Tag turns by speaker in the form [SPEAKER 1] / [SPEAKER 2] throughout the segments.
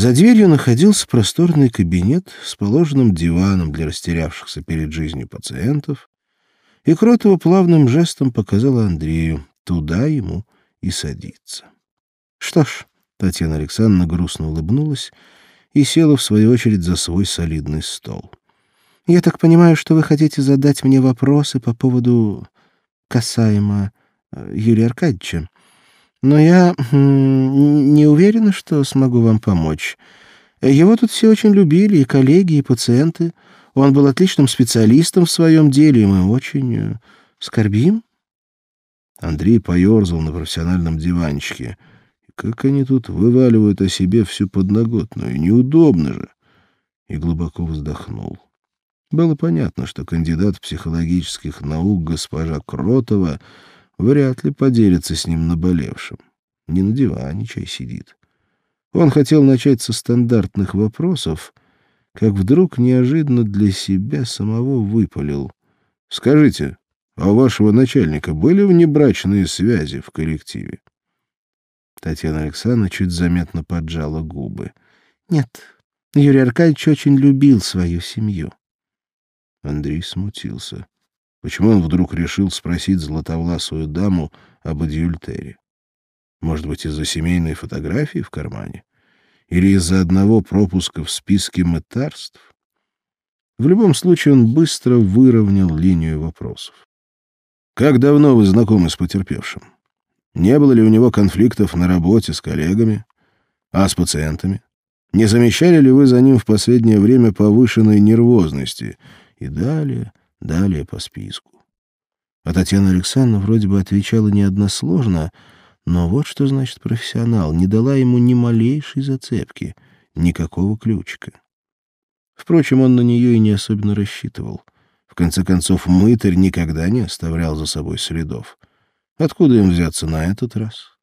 [SPEAKER 1] За дверью находился просторный кабинет с положенным диваном для растерявшихся перед жизнью пациентов, и Кротова плавным жестом показала Андрею, туда ему и садиться. Что ж, Татьяна Александровна грустно улыбнулась и села, в свою очередь, за свой солидный стол. «Я так понимаю, что вы хотите задать мне вопросы по поводу касаемо э, Юрия Аркадьевича. Но я не уверена, что смогу вам помочь. Его тут все очень любили, и коллеги, и пациенты. Он был отличным специалистом в своем деле, и мы очень э, скорбим».
[SPEAKER 2] Андрей поерзал на профессиональном диванчике — как они тут вываливают о себе всю подноготную, неудобно же. И глубоко вздохнул. Было понятно, что кандидат психологических наук госпожа Кротова вряд ли поделится с ним наболевшим. Не на диване чай сидит. Он хотел начать со стандартных вопросов, как вдруг неожиданно для себя самого выпалил. «Скажите, а у вашего начальника были внебрачные связи в коллективе?»
[SPEAKER 1] Татьяна Александровна чуть заметно поджала губы. Нет, Юрий Аркадьевич очень любил свою семью.
[SPEAKER 2] Андрей смутился. Почему он вдруг решил спросить златовласую даму об адюльтере? Может быть, из-за семейной фотографии в кармане? Или из-за одного пропуска в списке мытарств? В любом случае он быстро выровнял линию вопросов. «Как давно вы знакомы с потерпевшим?» Не было ли у него конфликтов на работе с коллегами, а с пациентами? Не замечали ли вы за ним в последнее время повышенной нервозности? И далее, далее по списку.
[SPEAKER 1] А Татьяна Александровна вроде бы отвечала не односложно, но вот что значит профессионал, не дала ему ни малейшей зацепки, никакого ключика. Впрочем, он на нее и не особенно рассчитывал. В конце концов, мытарь никогда не оставлял за собой следов. Откуда им взяться на этот раз?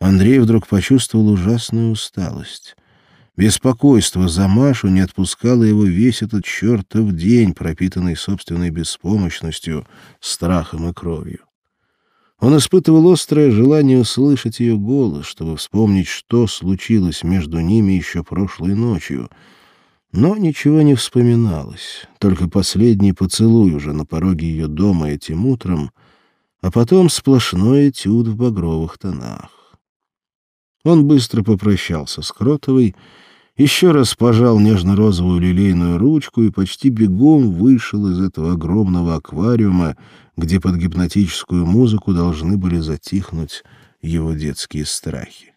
[SPEAKER 1] Андрей вдруг почувствовал ужасную усталость. Беспокойство за Машу не отпускало его весь этот чертов день, пропитанный собственной беспомощностью, страхом и кровью. Он испытывал острое желание услышать ее голос, чтобы вспомнить, что случилось между ними еще прошлой ночью. Но ничего не вспоминалось, только последний поцелуй уже на пороге ее дома этим утром — а потом сплошной этюд в багровых тонах. Он быстро попрощался с Кротовой, еще раз пожал нежно-розовую лилейную ручку и почти бегом вышел из этого огромного аквариума, где под гипнотическую музыку должны были затихнуть его детские страхи.